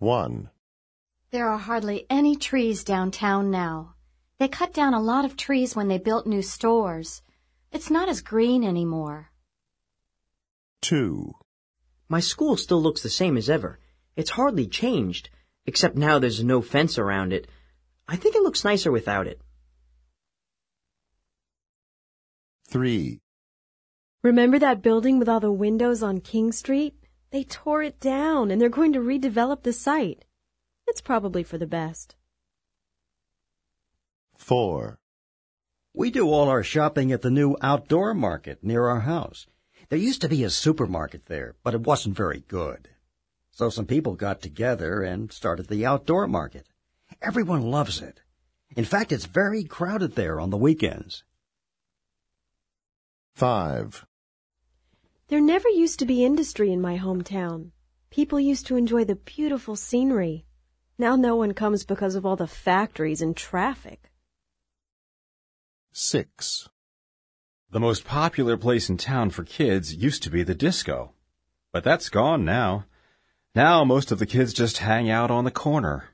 1. There are hardly any trees downtown now. They cut down a lot of trees when they built new stores. It's not as green anymore. 2. My school still looks the same as ever. It's hardly changed, except now there's no fence around it. I think it looks nicer without it. 3. Remember that building with all the windows on King Street? They tore it down and they're going to redevelop the site. It's probably for the best. 4. We do all our shopping at the new outdoor market near our house. There used to be a supermarket there, but it wasn't very good. So some people got together and started the outdoor market. Everyone loves it. In fact, it's very crowded there on the weekends. 5. There never used to be industry in my hometown. People used to enjoy the beautiful scenery. Now no one comes because of all the factories and traffic. 6. The most popular place in town for kids used to be the disco. But that's gone now. Now most of the kids just hang out on the corner.